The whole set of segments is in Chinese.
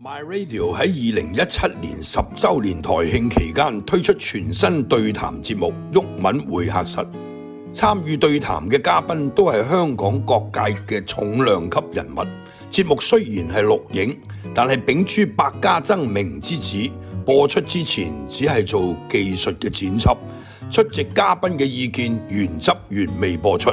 My Radio 喺二零一七年十周年台庆期间推出全新对谈节目《郁敏会客室》，参与对谈嘅嘉宾都系香港各界嘅重量级人物。节目虽然系录影，但系秉住百家争鸣之旨，播出之前只系做技术嘅剪辑，出席嘉宾嘅意见原汁原味播出。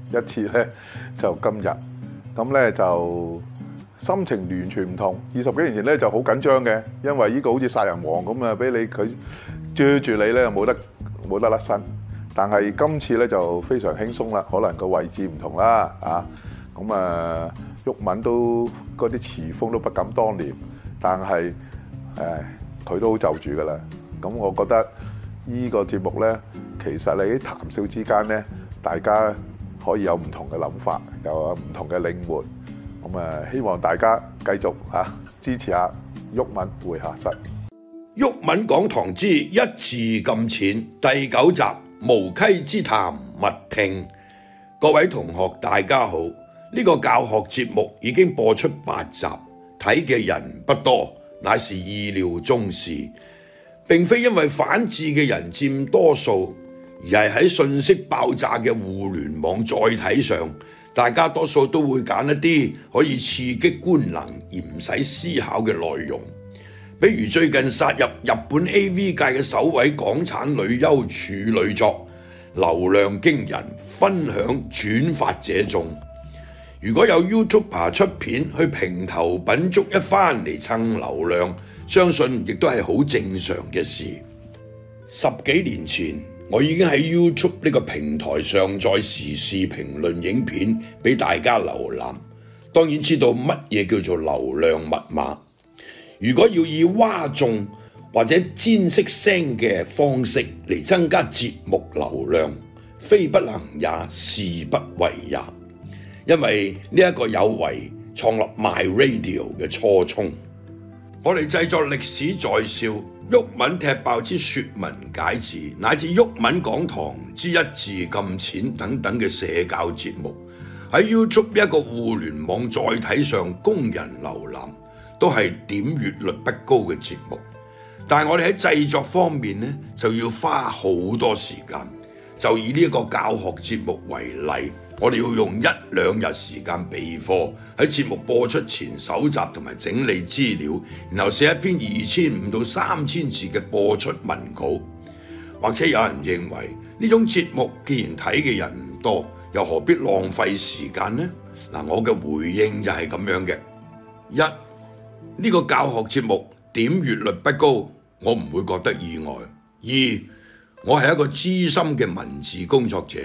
一次咧就今日咁咧就心情完全唔同。二十幾年前咧就好緊張嘅，因為呢個好似殺人王咁啊，俾你佢追住你咧冇得冇得甩身。但係今次咧就非常輕鬆啦，可能個位置唔同啦啊。咁啊，鬱敏都嗰啲詞風都不敢當年，但係誒佢都好就住噶啦。咁我覺得呢個節目咧，其實你喺談笑之間咧，大家。可以有唔同嘅諗法，有唔同嘅靈活。咁啊希望大家繼續嚇支持下鬱文會客室。鬱文講堂之一字咁淺第九集無稽之談勿聽。各位同學大家好，呢個教學節目已經播出八集，睇嘅人不多，乃是意料中事。並非因為反智嘅人佔多數。而係喺信息爆炸嘅互聯網載體上，大家多數都會揀一啲可以刺激官能而唔使思考嘅內容。比如最近殺入日本 A.V. 界嘅首位港產女優處女作，流量驚人，分享轉發者眾。如果有 YouTube r 出片去平頭品足一番嚟蹭流量，相信亦都係好正常嘅事。十幾年前。我已經喺 YouTube 呢個平台上在時事評論影片俾大家瀏覽。當然知道乜嘢叫做流量密碼。如果要以挖眾或者煎色聲嘅方式嚟增加節目流量，非不能也，是不為也。因為呢一個有為創立 My Radio 嘅初衷。我哋制作历史在笑、毓民踢爆之说文解字，乃至毓民讲堂之一字金钱等等嘅社教节目，喺 YouTube 一个互联网载体上供人浏览，都是点阅率不高嘅节目。但我哋喺制作方面呢，就要花好多时间。就以呢个教学节目为例。我哋要用一兩日時間備課，喺節目播出前搜集同埋整理資料，然後寫一篇二千五到三千字嘅播出文稿。或者有人認為呢種節目既然睇嘅人唔多，又何必浪費時間呢？嗱，我嘅回應就係咁樣嘅：一，呢個教學節目點閱率不高，我唔會覺得意外；二，我係一個資深嘅文字工作者。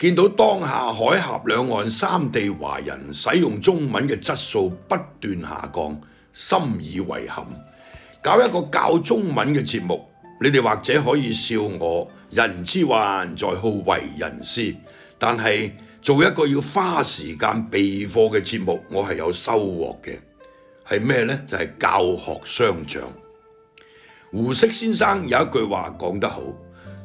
見到當下海峽兩岸三地華人使用中文嘅質素不斷下降，深以為憾。搞一個教中文嘅節目，你哋或者可以笑我人之患在好為人師，但係做一個要花時間備課嘅節目，我係有收穫嘅。係咩呢？就係教學相長。胡適先生有一句話講得好：，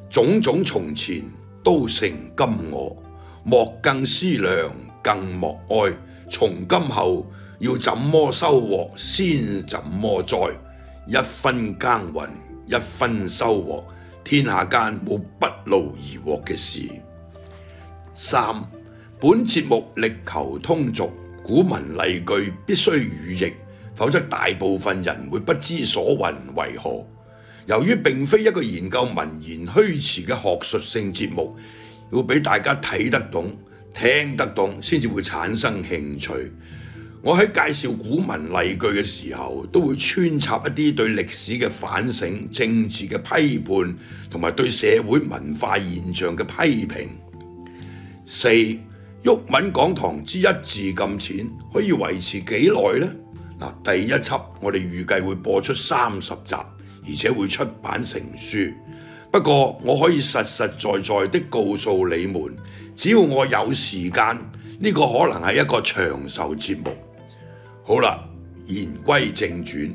種種從前。都成金我，莫更思量，更莫哀。从今后要怎么收获，先怎么栽。一分耕耘一分收获，天下间冇不劳而获嘅事。三本节目力求通俗，古文例句必须语译，否则大部分人会不知所云为何。由於並非一個研究文言虛詞嘅學術性節目，要俾大家睇得懂、聽得懂，先至會產生興趣。我喺介紹古文例句嘅時候，都會穿插一啲對歷史嘅反省、政治嘅批判，同埋對社會文化現象嘅批評。四，玉文講堂之一字咁浅，可以維持幾耐呢？嗱，第一輯我哋預計會播出三十集。而且會出版成書。不過我可以實實在在的告訴你們，只要我有時間，呢個可能係一個長壽節目。好啦，言歸正傳，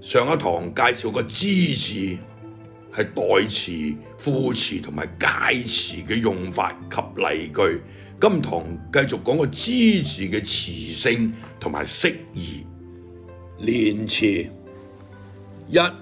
上一堂介紹個支字係代詞、副詞同埋介詞嘅用法及例句。今堂繼續講個支字嘅詞性同埋釋義。連詞一。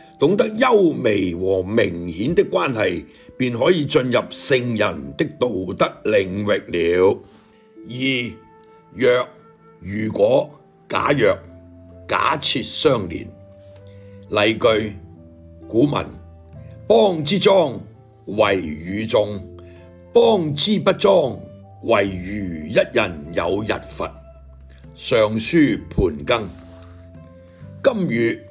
懂得優美和明顯的關係，便可以進入聖人的道德領域了。二若如果假若假設相連，例句古文：邦之莊為與眾，邦之不莊為如一人有日佛。《尚书盘庚》今月。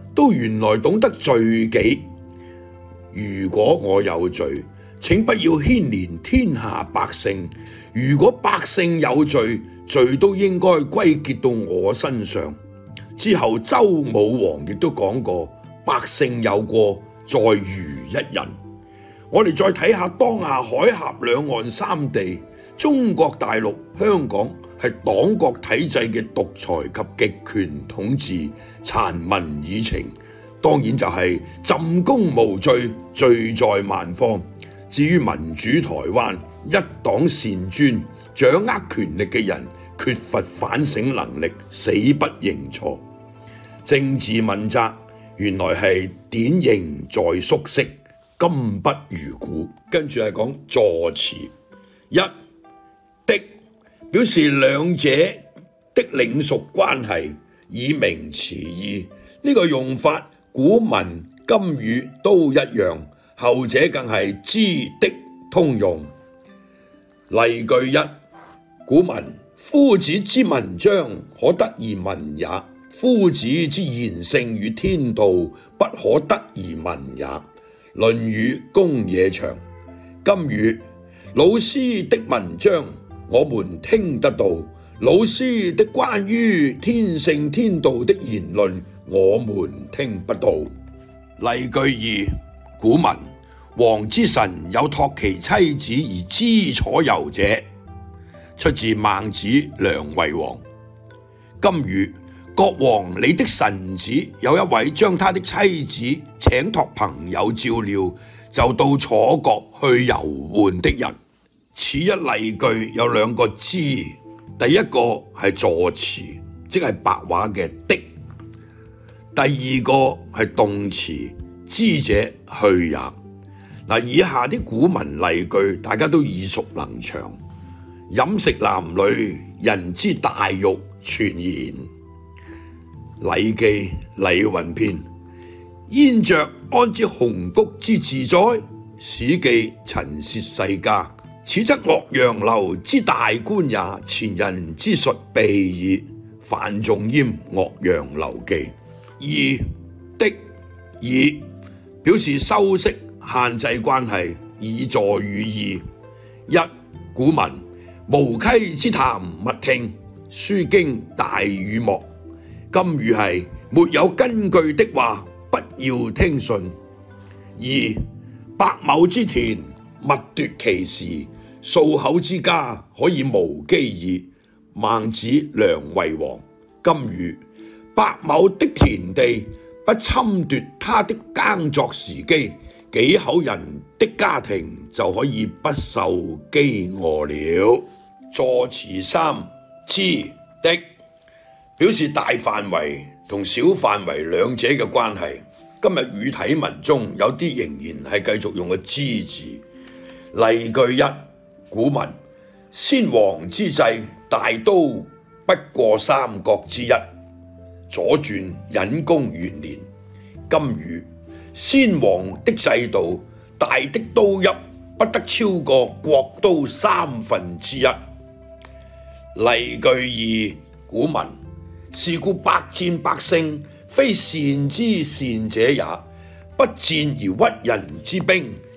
都原來懂得罪己。如果我有罪，請不要牽連天下百姓。如果百姓有罪，罪都應該歸結到我身上。之後，周武王亦都講過：百姓有過，在如一人。我哋再睇下當下海峽兩岸三地，中國大陸、香港。是党国体制嘅独裁及极权统治残民以情，当然就是朕功无罪，罪在万方。至于民主台湾一党擅专，掌握权力嘅人缺乏反省能力，死不认错。政治问责原来是典型在缩释，今不如古。跟住是讲助词一。表示兩者的領屬關係，以明詞义。呢個用法古文、今語都一樣，後者更係知的通用。例句一，古文：夫子之文章，可得而文也；夫子之言性与天道，不可得而文也。《論語·公冶長》。今語：老師的文章。我们听得到老师的关于天性天道的言论，我们听不到。例句二：古文，王之臣有托其妻子而知楚游者，出自孟子梁惠王。今如国王，你的臣子有一位将他的妻子请托朋友照料，就到楚国去游玩的人。此一例句有两个之，第一个系助词，即系白话嘅的；第二个系动词知者去也。嗱，以下啲古文例句，大家都耳熟能详。饮食男女，人之大欲，传言。礼记礼云》篇：焉着安知鸿鹄之自在？史记陈涉世家。此则岳阳楼之大观也，前人之述备矣。范仲淹《岳阳楼记》。二的以表示修饰限制关系，以助语意。一古文无稽之谈勿听，书经大语莫。今语系没有根据的话，不要听信。二百亩之田。勿夺其时，数口之家可以无饥矣。孟子梁惠王：今如百亩的田地，不侵夺他的耕作时机，几口人的家庭就可以不受饥饿了。助词三之的，表示大范围同小范围两者嘅关系。今日语体文中有啲仍然系继续用个之字。例句一：古文，先王之制，大都不过三国之一。左传引公元年：今语，先王的制度，大的都邑不得超过国都三分之一。例句二：古文，是故百战百胜，非善之善者也；不战而屈人之兵。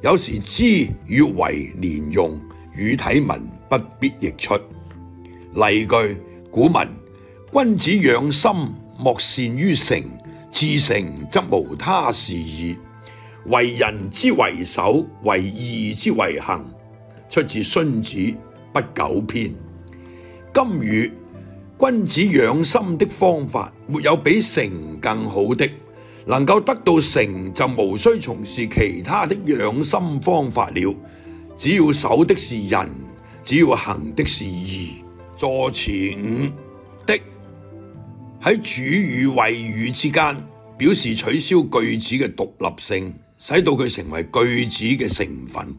有时知与为连用，语体文不必译出。例句：古文，君子养心莫善于诚，至诚则无他事矣。为人之为首，为义之为行，出自《孙子·不苟篇》。今语：君子养心的方法，没有比诚更好的。能够得到成就，无需从事其他的养心方法了。只要守的是人，只要行的是义。助词五的喺主语谓语之间，表示取消句子嘅独立性，使到佢成为句子嘅成分。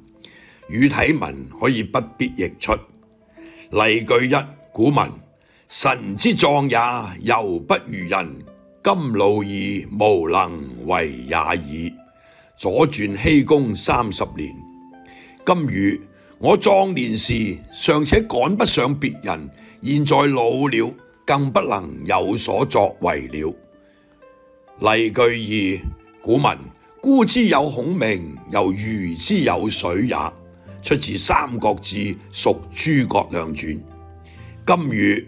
语体文可以不必译出。例句一：古文，神之壮也，犹不如人。金老二无能为也已，左传希公三十年。今与我壮年时尚且赶不上别人，现在老了更不能有所作为了。例句二，古文孤之有孔明，犹愚之有水也，出自《三国志》，属《诸葛亮传》。今与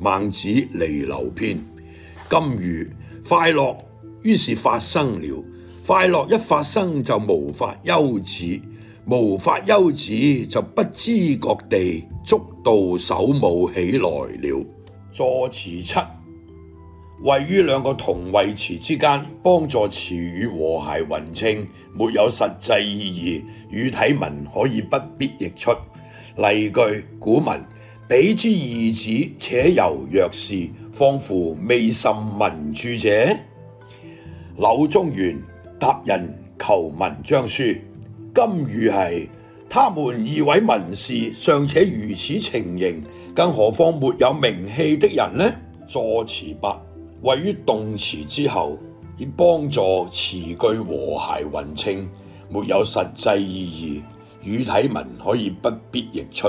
孟子離流篇，金鱼快樂於是發生了，快樂一發生就無法休止，無法休止就不知觉地捉到手舞起來了。助詞七，位於兩個同位詞之間，幫助詞語和諧匀稱，沒有實際意義，語體文可以不必譯出。例句古文。彼之二子且由若士，仿乎未甚文著者。柳宗元答人求文章书：今如系他们二位文士尚且如此情形，更何况没有名气的人呢？助词八位于动词之后，以帮助词句和谐匀称，没有实际意义，语体文可以不必译出。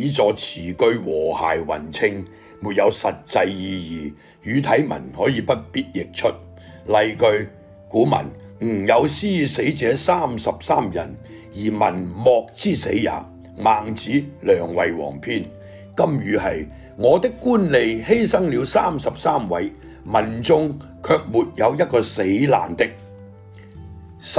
以助词句和谐匀称，没有实际意义，语体文可以不必译出。例句：古文吾有诗死者三十三人，而文莫之死也。孟子《梁惠王篇》。今语系我的官吏牺牲了三十三位，民众却没有一个死难的。十。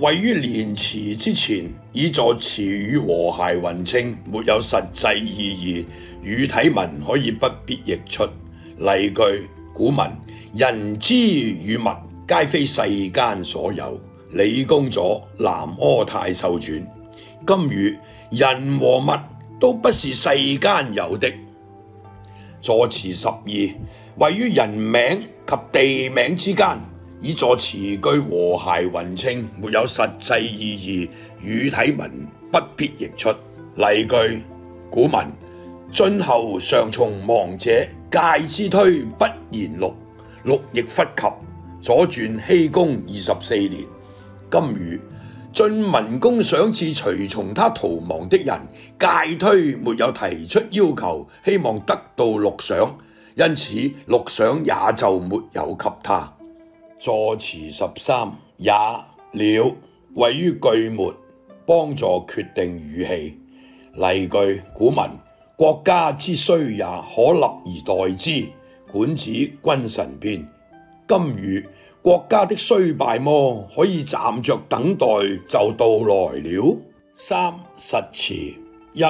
位于莲池之前，以助词语和谐匀称，没有实际意义，语体文可以不必译出。例句：古文，人之与物，皆非世间所有。理公咗《南柯太寿传》，今语，人和物都不是世间有的。助词十二，位于人名及地名之间。以助詞句和諧匀称，沒有實際意義，語體文不必譯出。例句：古文，晉侯上從亡者，介之推不言六」。六亦忽及。左传僖公二十四年。今如，晉文公想赐隨從他逃亡的人介推沒有提出要求，希望得到六赏，因此六赏也就沒有給他。助词十三也了位于句末，帮助决定语气。例句：古文国家之衰也可立而待之，《管子·君臣篇》。今语国家的衰败么？可以站着等待就到来了。三实词一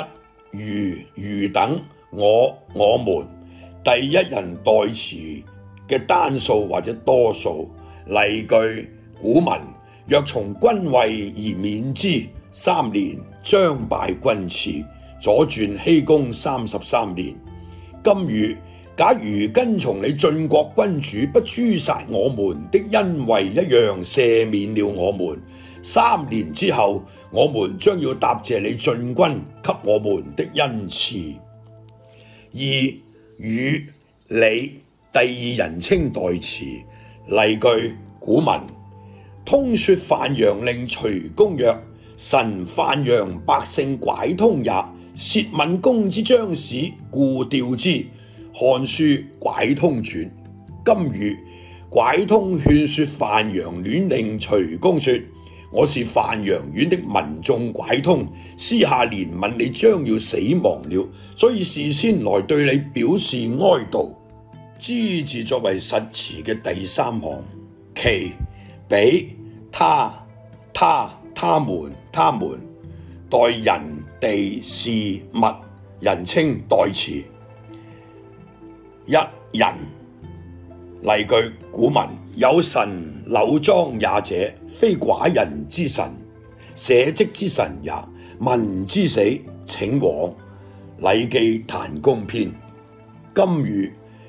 如如等，我我们第一人代词嘅单数或者多数。例句：古文若从君位而免之，三年将拜君赐。左传僖公三十三年。今如假如跟从你晋国君主不诛杀我们的恩惠一样赦免了我们，三年之后我们将要答谢你晋军给我们的恩赐。二与你第二人称代词。例句古文，通说范阳令徐公曰：神范阳百姓拐通也，涉民公之将死，故调之。《汉书拐通传》。今语拐通劝说范阳县令徐公说：我是范阳县的民众拐通，私下怜悯你将要死亡了，所以事先来对你表示哀悼。之字作為實詞嘅第三行，其、比他、他、他們、他們代人、地、事、物、人稱代詞。一人例句：古文有神柳庄也者，非寡人之神，社稷之神也。民之死，請往。《禮記·檀弓篇》今如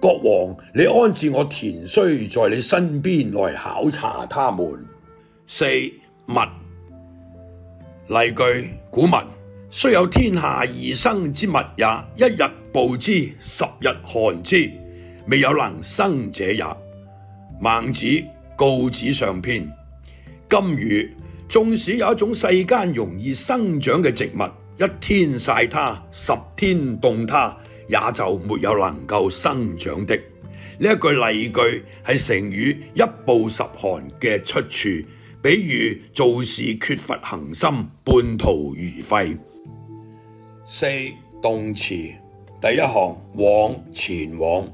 国王，你安置我田须在你身边来考察他们。四物例句：古文，虽有天下而生之物也，一日暴之，十日寒之，未有能生者也。孟子《告子上篇》。今语：纵使有一种世间容易生长嘅植物，一天晒它，十天冻它。也就没有能夠生長的呢一句例句係成語一曝十寒嘅出處。比喻做事缺乏恒心，半途而廢。四動詞第一行往前往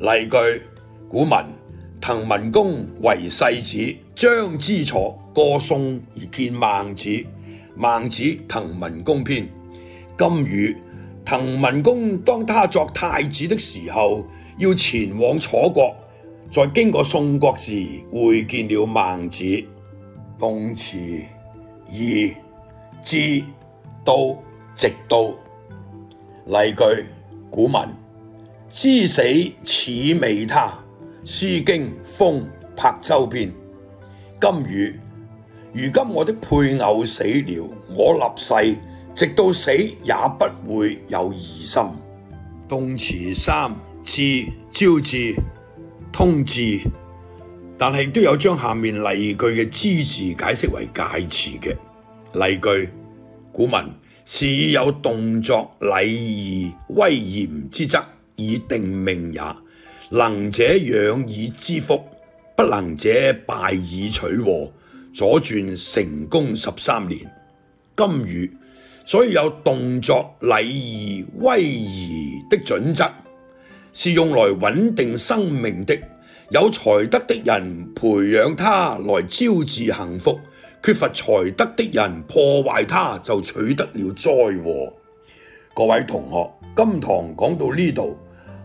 例句古文滕文公為世子，张之楚歌颂而見孟子。孟子滕文公篇。今語滕文公当他作太子的时候，要前往楚国，在经过宋国时会见了孟子、动词义、知、到直到。例句古文：知死此未他。诗经风柏周篇。今语：如今我的配偶死了，我立誓。直到死也不會有疑心。動詞三字、招字、通字，但係都有將下面例句嘅支字解釋為介詞嘅例句古文是有動作禮儀威嚴之則以定命也。能者養以知福，不能者敗以取祸。左传成功十三年，今如。所以有動作、禮儀、威儀的準則，是用来穩定生命的。有財德的人培養他來招致幸福；缺乏財德的人破壞他就取得了災禍。各位同學，今堂講到呢度，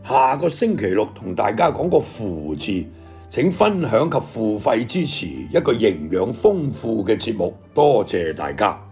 下個星期六同大家講個扶字。請分享及付費支持一個營養豐富嘅節目。多謝大家。